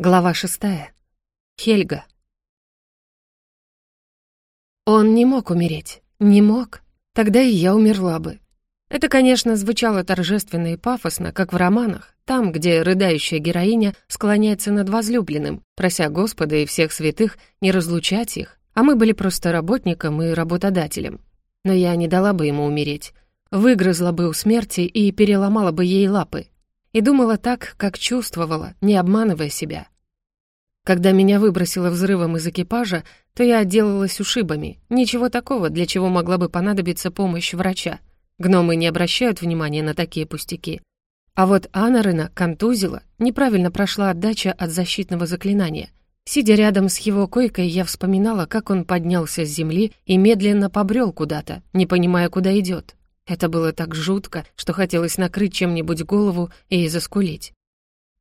Глава шестая. Хельга. Он не мог умереть. Не мог. Тогда и я умерла бы. Это, конечно, звучало торжественно и пафосно, как в романах, там, где рыдающая героиня склоняется над возлюбленным, прося Господа и всех святых не разлучать их, а мы были просто работником и работодателем. Но я не дала бы ему умереть. Выгрызла бы у смерти и переломала бы ей лапы, и думала так, как чувствовала, не обманывая себя. Когда меня выбросило взрывом из экипажа, то я отделалась ушибами. Ничего такого, для чего могла бы понадобиться помощь врача. Гномы не обращают внимания на такие пустяки. А вот Анарена контузила, неправильно прошла отдача от защитного заклинания. Сидя рядом с его койкой, я вспоминала, как он поднялся с земли и медленно побрел куда-то, не понимая, куда идет. Это было так жутко, что хотелось накрыть чем-нибудь голову и заскулить.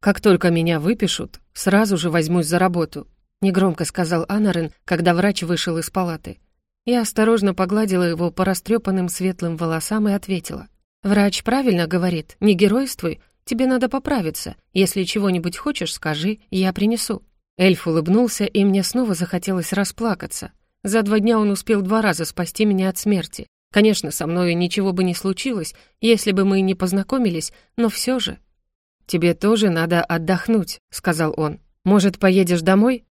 «Как только меня выпишут, сразу же возьмусь за работу», — негромко сказал Анарен, когда врач вышел из палаты. Я осторожно погладила его по растрепанным светлым волосам и ответила. «Врач правильно говорит, не геройствуй, тебе надо поправиться. Если чего-нибудь хочешь, скажи, я принесу». Эльф улыбнулся, и мне снова захотелось расплакаться. За два дня он успел два раза спасти меня от смерти. Конечно, со мною ничего бы не случилось, если бы мы не познакомились, но все же. «Тебе тоже надо отдохнуть», — сказал он. «Может, поедешь домой?»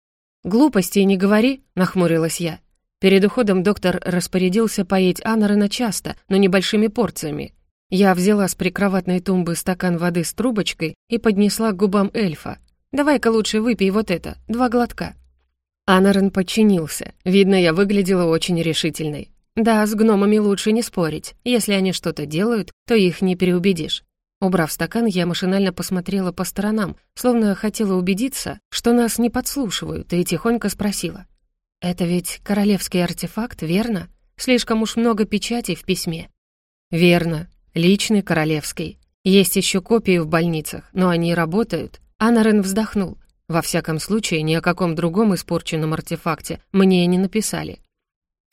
«Глупостей не говори», — нахмурилась я. Перед уходом доктор распорядился поесть Анарена часто, но небольшими порциями. Я взяла с прикроватной тумбы стакан воды с трубочкой и поднесла к губам эльфа. «Давай-ка лучше выпей вот это, два глотка». Анарен подчинился. Видно, я выглядела очень решительной. Да, с гномами лучше не спорить. Если они что-то делают, то их не переубедишь. Убрав стакан, я машинально посмотрела по сторонам, словно хотела убедиться, что нас не подслушивают, и тихонько спросила. «Это ведь королевский артефакт, верно? Слишком уж много печатей в письме». «Верно. Личный королевский. Есть еще копии в больницах, но они работают». Анарен вздохнул. Во всяком случае, ни о каком другом испорченном артефакте мне не написали.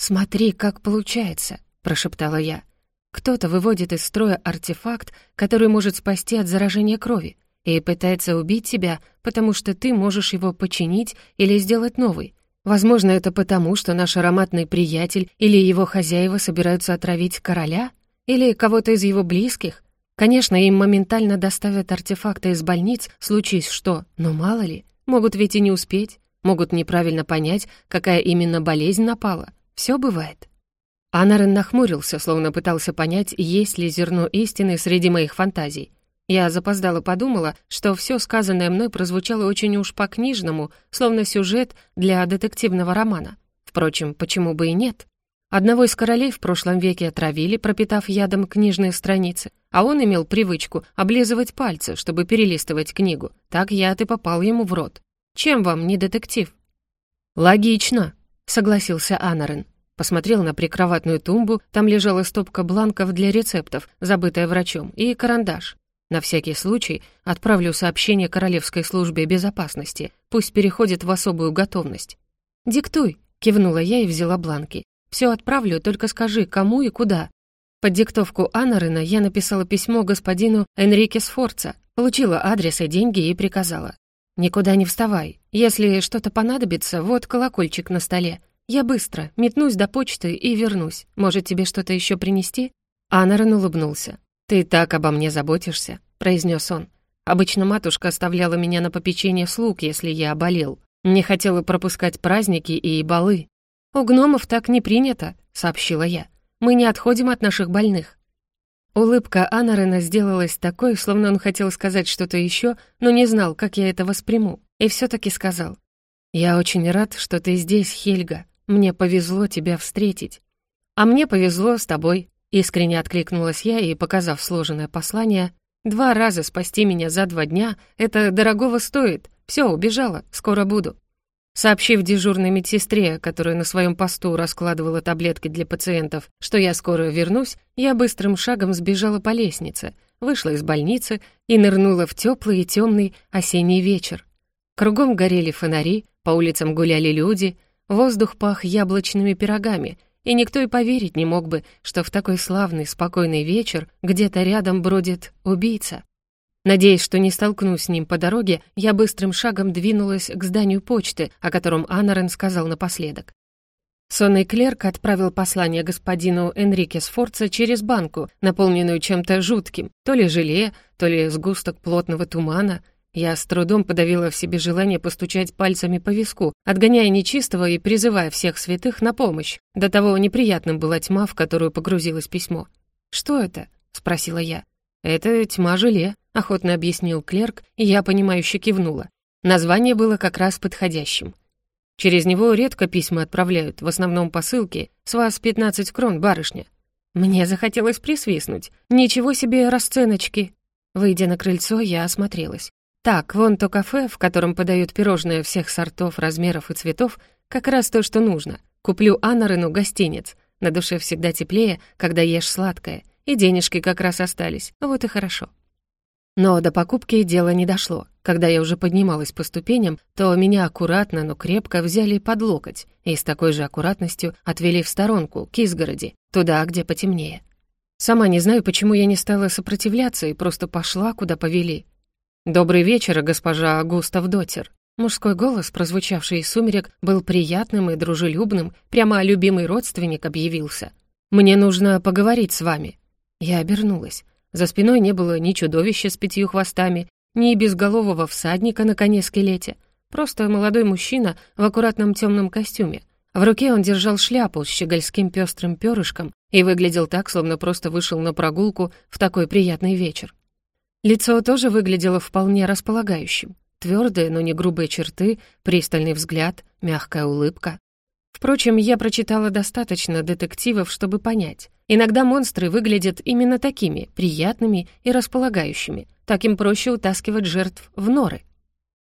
«Смотри, как получается», — прошептала я. «Кто-то выводит из строя артефакт, который может спасти от заражения крови, и пытается убить тебя, потому что ты можешь его починить или сделать новый. Возможно, это потому, что наш ароматный приятель или его хозяева собираются отравить короля или кого-то из его близких. Конечно, им моментально доставят артефакты из больниц, случись что, но мало ли, могут ведь и не успеть, могут неправильно понять, какая именно болезнь напала». Все бывает». Анарен нахмурился, словно пытался понять, есть ли зерно истины среди моих фантазий. Я запоздало подумала, что все сказанное мной прозвучало очень уж по-книжному, словно сюжет для детективного романа. Впрочем, почему бы и нет? Одного из королей в прошлом веке отравили, пропитав ядом книжные страницы, а он имел привычку облизывать пальцы, чтобы перелистывать книгу. Так яд и попал ему в рот. Чем вам не детектив? «Логично», — согласился Анарен. Посмотрел на прикроватную тумбу, там лежала стопка бланков для рецептов, забытая врачом, и карандаш. На всякий случай отправлю сообщение Королевской службе безопасности, пусть переходит в особую готовность. «Диктуй», — кивнула я и взяла бланки. «Все отправлю, только скажи, кому и куда». Под диктовку Анарена я написала письмо господину Энрике Сфорца, получила адрес и деньги и приказала. «Никуда не вставай. Если что-то понадобится, вот колокольчик на столе. Я быстро, метнусь до почты и вернусь. Может, тебе что-то еще принести?» Анарен улыбнулся. «Ты так обо мне заботишься», — произнес он. «Обычно матушка оставляла меня на попечение слуг, если я болел. Не хотела пропускать праздники и балы». «У гномов так не принято», — сообщила я. «Мы не отходим от наших больных». Улыбка Анарена сделалась такой, словно он хотел сказать что-то еще, но не знал, как я это восприму, и все таки сказал. «Я очень рад, что ты здесь, Хельга. Мне повезло тебя встретить». «А мне повезло с тобой», — искренне откликнулась я и, показав сложенное послание, «Два раза спасти меня за два дня — это дорогого стоит. Все, убежала, скоро буду». Сообщив дежурной медсестре, которая на своем посту раскладывала таблетки для пациентов, что я скоро вернусь, я быстрым шагом сбежала по лестнице, вышла из больницы и нырнула в теплый и темный осенний вечер. Кругом горели фонари, по улицам гуляли люди, воздух пах яблочными пирогами, и никто и поверить не мог бы, что в такой славный, спокойный вечер где-то рядом бродит убийца. Надеясь, что не столкнусь с ним по дороге, я быстрым шагом двинулась к зданию почты, о котором Аннарен сказал напоследок. Сонный клерк отправил послание господину Энрике Сфорца через банку, наполненную чем-то жутким, то ли желе, то ли сгусток плотного тумана. Я с трудом подавила в себе желание постучать пальцами по виску, отгоняя нечистого и призывая всех святых на помощь. До того неприятным была тьма, в которую погрузилось письмо. «Что это?» — спросила я. «Это тьма желе», — охотно объяснил клерк, и я, понимающе кивнула. Название было как раз подходящим. Через него редко письма отправляют, в основном посылки. С вас 15 крон, барышня. Мне захотелось присвистнуть. Ничего себе расценочки. Выйдя на крыльцо, я осмотрелась. Так, вон то кафе, в котором подают пирожные всех сортов, размеров и цветов, как раз то, что нужно. Куплю Аннарыну гостиниц. На душе всегда теплее, когда ешь сладкое. И денежки как раз остались. Вот и хорошо. Но до покупки дело не дошло. Когда я уже поднималась по ступеням, то меня аккуратно, но крепко взяли под локоть и с такой же аккуратностью отвели в сторонку, к изгороди, туда, где потемнее. Сама не знаю, почему я не стала сопротивляться и просто пошла, куда повели. «Добрый вечер, госпожа Густав Дотер». Мужской голос, прозвучавший из сумерек, был приятным и дружелюбным, прямо любимый родственник объявился. «Мне нужно поговорить с вами». Я обернулась. За спиной не было ни чудовища с пятью хвостами, ни безголового всадника на коне-скелете. Просто молодой мужчина в аккуратном темном костюме. В руке он держал шляпу с щегольским пестрым перышком и выглядел так, словно просто вышел на прогулку в такой приятный вечер. Лицо тоже выглядело вполне располагающим. Твердые, но не грубые черты, пристальный взгляд, мягкая улыбка. Впрочем, я прочитала достаточно детективов, чтобы понять. Иногда монстры выглядят именно такими, приятными и располагающими. Так им проще утаскивать жертв в норы.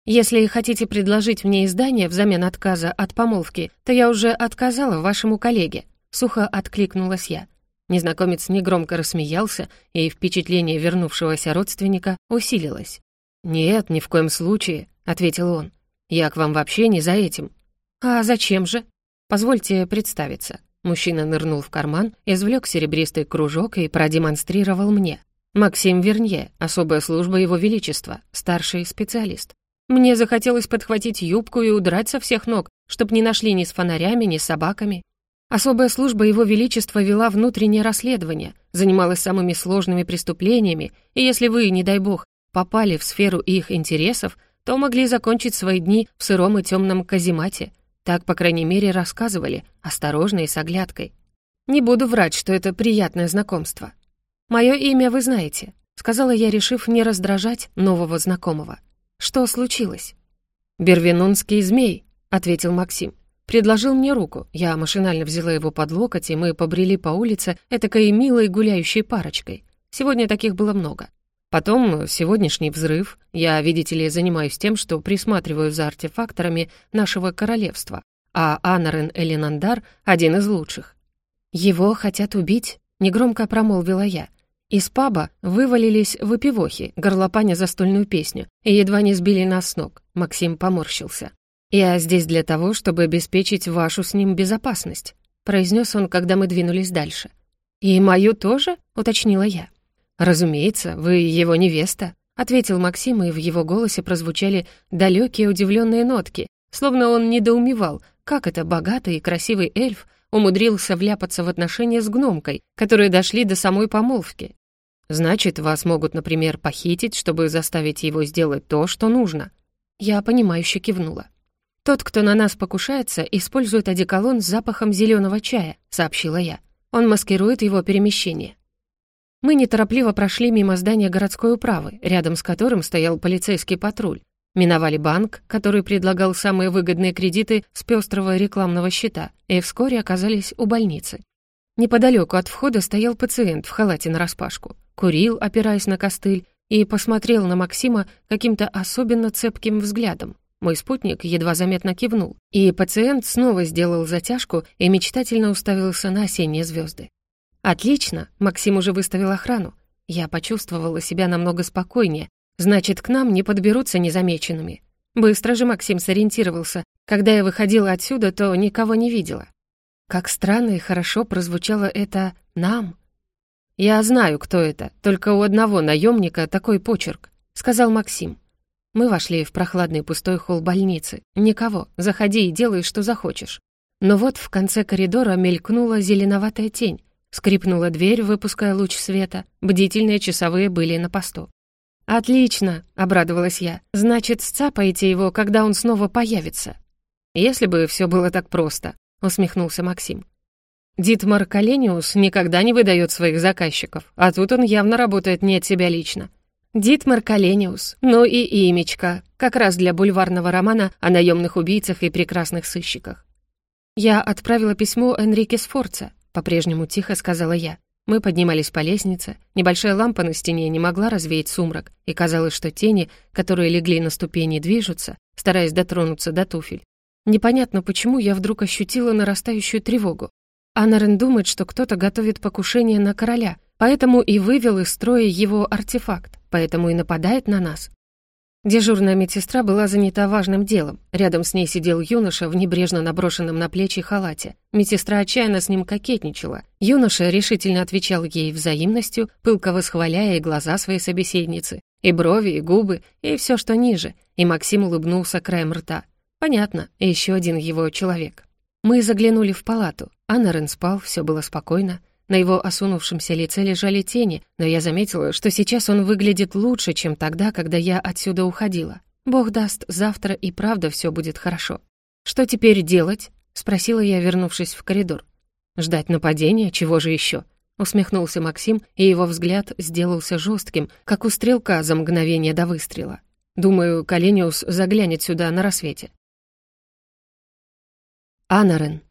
Если хотите предложить мне издание взамен отказа от помолвки, то я уже отказала вашему коллеге», — сухо откликнулась я. Незнакомец негромко рассмеялся, и впечатление вернувшегося родственника усилилось. «Нет, ни в коем случае», — ответил он. «Я к вам вообще не за этим». «А зачем же?» «Позвольте представиться». Мужчина нырнул в карман, извлек серебристый кружок и продемонстрировал мне. «Максим Вернье, особая служба Его Величества, старший специалист. Мне захотелось подхватить юбку и удрать со всех ног, чтоб не нашли ни с фонарями, ни с собаками. Особая служба Его Величества вела внутреннее расследование, занималась самыми сложными преступлениями, и если вы, не дай бог, попали в сферу их интересов, то могли закончить свои дни в сыром и темном каземате, так, по крайней мере, рассказывали, осторожно и с оглядкой. Не буду врать, что это приятное знакомство. «Мое имя вы знаете», — сказала я, решив не раздражать нового знакомого. «Что случилось?» «Бервинунский змей», — ответил Максим. Предложил мне руку. Я машинально взяла его под локоть, и мы побрели по улице этакой милой гуляющей парочкой. Сегодня таких было много. Потом сегодняшний взрыв. Я, видите ли, занимаюсь тем, что присматриваю за артефакторами нашего королевства, а Анарен Элинандар — один из лучших. «Его хотят убить?» — негромко промолвила я. Из паба вывалились выпивохи, горлопаня застольную песню, и едва не сбили нас с ног. Максим поморщился. «Я здесь для того, чтобы обеспечить вашу с ним безопасность», — произнес он, когда мы двинулись дальше. «И мою тоже?» — уточнила я. «Разумеется, вы его невеста», — ответил Максим, и в его голосе прозвучали далекие удивленные нотки, словно он недоумевал, как это богатый и красивый эльф умудрился вляпаться в отношения с гномкой, которые дошли до самой помолвки. «Значит, вас могут, например, похитить, чтобы заставить его сделать то, что нужно». Я понимающе кивнула. «Тот, кто на нас покушается, использует одеколон с запахом зеленого чая», — сообщила я. «Он маскирует его перемещение. Мы неторопливо прошли мимо здания городской управы, рядом с которым стоял полицейский патруль. Миновали банк, который предлагал самые выгодные кредиты с пестрого рекламного счета, и вскоре оказались у больницы. Неподалеку от входа стоял пациент в халате нараспашку, курил, опираясь на костыль, и посмотрел на Максима каким-то особенно цепким взглядом. Мой спутник едва заметно кивнул, и пациент снова сделал затяжку и мечтательно уставился на осенние звезды. «Отлично!» — Максим уже выставил охрану. Я почувствовала себя намного спокойнее. Значит, к нам не подберутся незамеченными. Быстро же Максим сориентировался. Когда я выходила отсюда, то никого не видела. Как странно и хорошо прозвучало это «нам». Я знаю, кто это, только у одного наемника такой почерк. — сказал Максим. Мы вошли в прохладный пустой холл больницы. Никого, заходи и делай, что захочешь. Но вот в конце коридора мелькнула зеленоватая тень, скрипнула дверь, выпуская луч света, бдительные часовые были на посту. «Отлично!» — обрадовалась я. «Значит, сцапаете его, когда он снова появится». «Если бы все было так просто», — усмехнулся Максим. Дитмар Калениус никогда не выдает своих заказчиков, а тут он явно работает не от себя лично. Дитмар Калениус, ну и имечко, как раз для бульварного романа о наемных убийцах и прекрасных сыщиках. «Я отправила письмо Энрике Сфорца», — по-прежнему тихо сказала я. Мы поднимались по лестнице, небольшая лампа на стене не могла развеять сумрак, и казалось, что тени, которые легли на ступени, движутся, стараясь дотронуться до туфель. Непонятно, почему я вдруг ощутила нарастающую тревогу. Анарен думает, что кто-то готовит покушение на короля, поэтому и вывел из строя его артефакт, поэтому и нападает на нас. Дежурная медсестра была занята важным делом. Рядом с ней сидел юноша в небрежно наброшенном на плечи халате. Медсестра отчаянно с ним кокетничала. Юноша решительно отвечал ей взаимностью, пылко восхваляя и глаза своей собеседницы, и брови, и губы, и все, что ниже. И Максим улыбнулся краем рта. Понятно, еще один его человек. Мы заглянули в палату. Аннарен спал, все было спокойно. На его осунувшемся лице лежали тени, но я заметила, что сейчас он выглядит лучше, чем тогда, когда я отсюда уходила. Бог даст, завтра и правда все будет хорошо. «Что теперь делать?» — спросила я, вернувшись в коридор. «Ждать нападения? Чего же еще? Усмехнулся Максим, и его взгляд сделался жестким, как у стрелка за мгновение до выстрела. Думаю, Калениус заглянет сюда на рассвете. Анарен.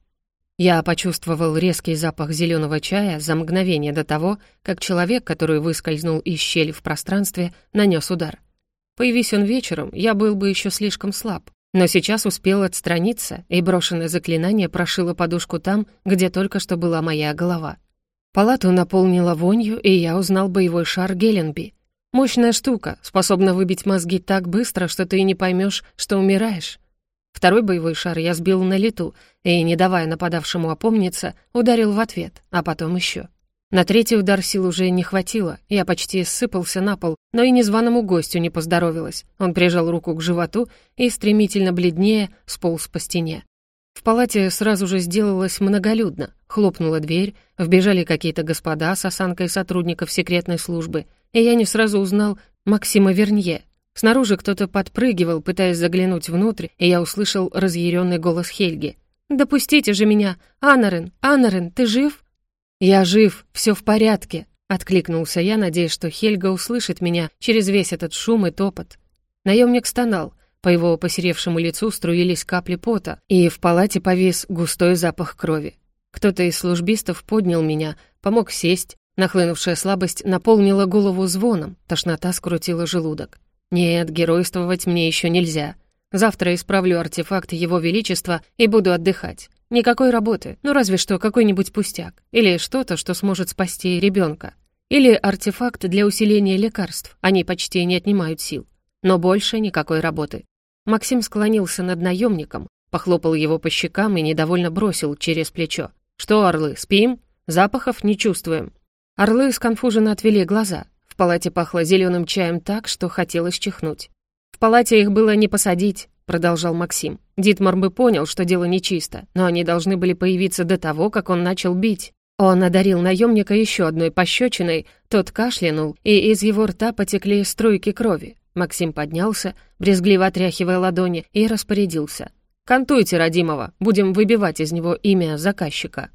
Я почувствовал резкий запах зеленого чая за мгновение до того, как человек, который выскользнул из щели в пространстве, нанес удар. Появись он вечером, я был бы еще слишком слаб. Но сейчас успел отстраниться, и брошенное заклинание прошило подушку там, где только что была моя голова. Палату наполнила вонью, и я узнал боевой шар Геленби. Мощная штука, способна выбить мозги так быстро, что ты и не поймешь, что умираешь. Второй боевой шар я сбил на лету и, не давая нападавшему опомниться, ударил в ответ, а потом еще. На третий удар сил уже не хватило, я почти сыпался на пол, но и незваному гостю не поздоровилось. Он прижал руку к животу и, стремительно бледнее, сполз по стене. В палате сразу же сделалось многолюдно. Хлопнула дверь, вбежали какие-то господа с осанкой сотрудников секретной службы, и я не сразу узнал Максима Вернье, Снаружи кто-то подпрыгивал, пытаясь заглянуть внутрь, и я услышал разъяренный голос Хельги. «Допустите же меня! Анарен! Анарен, ты жив?» «Я жив, все в порядке», — откликнулся я, надеясь, что Хельга услышит меня через весь этот шум и топот. Наемник стонал, по его посеревшему лицу струились капли пота, и в палате повис густой запах крови. Кто-то из службистов поднял меня, помог сесть, нахлынувшая слабость наполнила голову звоном, тошнота скрутила желудок. Нет, геройствовать мне еще нельзя. Завтра исправлю артефакт Его Величества и буду отдыхать. Никакой работы, ну разве что какой-нибудь пустяк. Или что-то, что сможет спасти ребенка. Или артефакт для усиления лекарств. Они почти не отнимают сил. Но больше никакой работы. Максим склонился над наемником, похлопал его по щекам и недовольно бросил через плечо. «Что, орлы, спим? Запахов не чувствуем». Орлы сконфуженно отвели глаза палате пахло зеленым чаем так, что хотелось чихнуть. «В палате их было не посадить», — продолжал Максим. Дитмар бы понял, что дело нечисто, но они должны были появиться до того, как он начал бить. Он одарил наемника еще одной пощечиной, тот кашлянул, и из его рта потекли струйки крови. Максим поднялся, брезгливо отряхивая ладони, и распорядился. «Кантуйте, родимого, будем выбивать из него имя заказчика».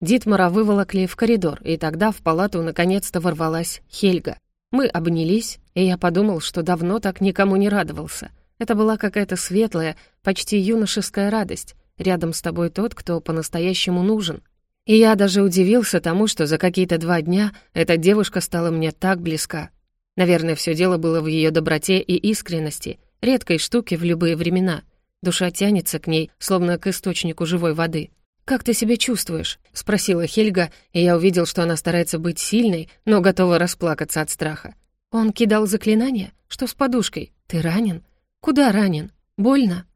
Дитмара выволокли в коридор, и тогда в палату наконец-то ворвалась Хельга. Мы обнялись, и я подумал, что давно так никому не радовался. Это была какая-то светлая, почти юношеская радость. Рядом с тобой тот, кто по-настоящему нужен. И я даже удивился тому, что за какие-то два дня эта девушка стала мне так близка. Наверное, все дело было в ее доброте и искренности, редкой штуке в любые времена. Душа тянется к ней, словно к источнику живой воды. «Как ты себя чувствуешь?» — спросила Хельга, и я увидел, что она старается быть сильной, но готова расплакаться от страха. «Он кидал заклинания? Что с подушкой? Ты ранен? Куда ранен? Больно?»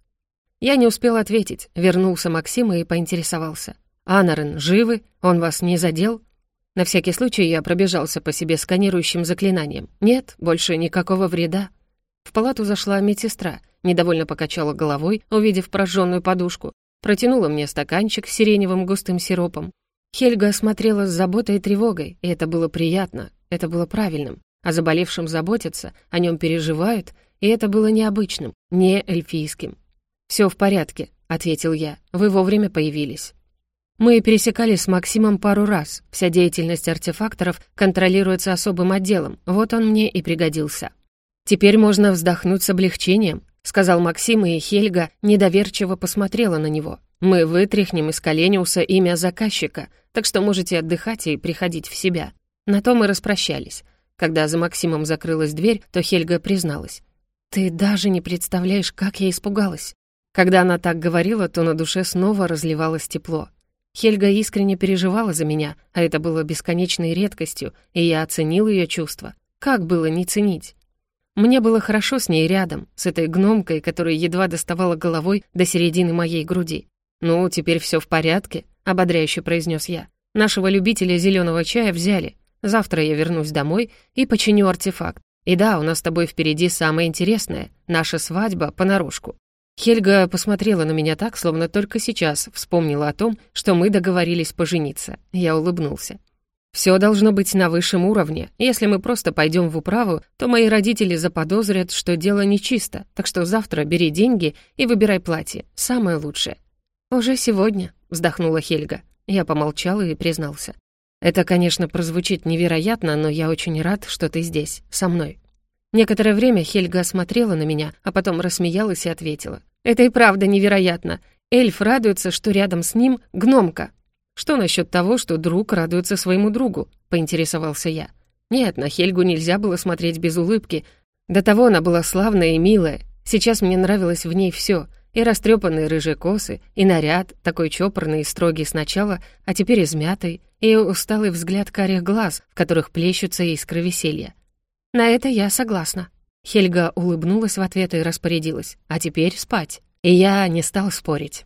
Я не успел ответить. Вернулся Максим и поинтересовался. «Анарен, живы? Он вас не задел?» На всякий случай я пробежался по себе сканирующим заклинанием. Нет, больше никакого вреда. В палату зашла медсестра, недовольно покачала головой, увидев прожженную подушку, протянула мне стаканчик с сиреневым густым сиропом. Хельга смотрела с заботой и тревогой, и это было приятно, это было правильным. О заболевшем заботятся, о нем переживают, и это было необычным, не эльфийским. «Все в порядке», — ответил я, — «вы вовремя появились». Мы пересекались с Максимом пару раз. Вся деятельность артефакторов контролируется особым отделом. Вот он мне и пригодился. Теперь можно вздохнуть с облегчением, сказал Максим, и Хельга недоверчиво посмотрела на него. Мы вытряхнем из Колениуса имя заказчика, так что можете отдыхать и приходить в себя. На то мы распрощались. Когда за Максимом закрылась дверь, то Хельга призналась. «Ты даже не представляешь, как я испугалась». Когда она так говорила, то на душе снова разливалось тепло. Хельга искренне переживала за меня, а это было бесконечной редкостью, и я оценил ее чувства. Как было не ценить? Мне было хорошо с ней рядом, с этой гномкой, которая едва доставала головой до середины моей груди. «Ну, теперь все в порядке», — ободряюще произнес я. «Нашего любителя зеленого чая взяли. Завтра я вернусь домой и починю артефакт. И да, у нас с тобой впереди самое интересное — наша свадьба понарошку. Хельга посмотрела на меня так, словно только сейчас вспомнила о том, что мы договорились пожениться. Я улыбнулся. «Все должно быть на высшем уровне. Если мы просто пойдем в управу, то мои родители заподозрят, что дело нечисто, так что завтра бери деньги и выбирай платье. Самое лучшее». «Уже сегодня», — вздохнула Хельга. Я помолчал и признался. «Это, конечно, прозвучит невероятно, но я очень рад, что ты здесь, со мной». Некоторое время Хельга смотрела на меня, а потом рассмеялась и ответила. «Это и правда невероятно. Эльф радуется, что рядом с ним гномка». «Что насчет того, что друг радуется своему другу?» — поинтересовался я. Нет, на Хельгу нельзя было смотреть без улыбки. До того она была славная и милая. Сейчас мне нравилось в ней все: И растрепанные рыжие косы, и наряд, такой чопорный и строгий сначала, а теперь измятый, и усталый взгляд карих глаз, в которых плещутся искры веселья. «На это я согласна». Хельга улыбнулась в ответ и распорядилась. «А теперь спать». И я не стал спорить.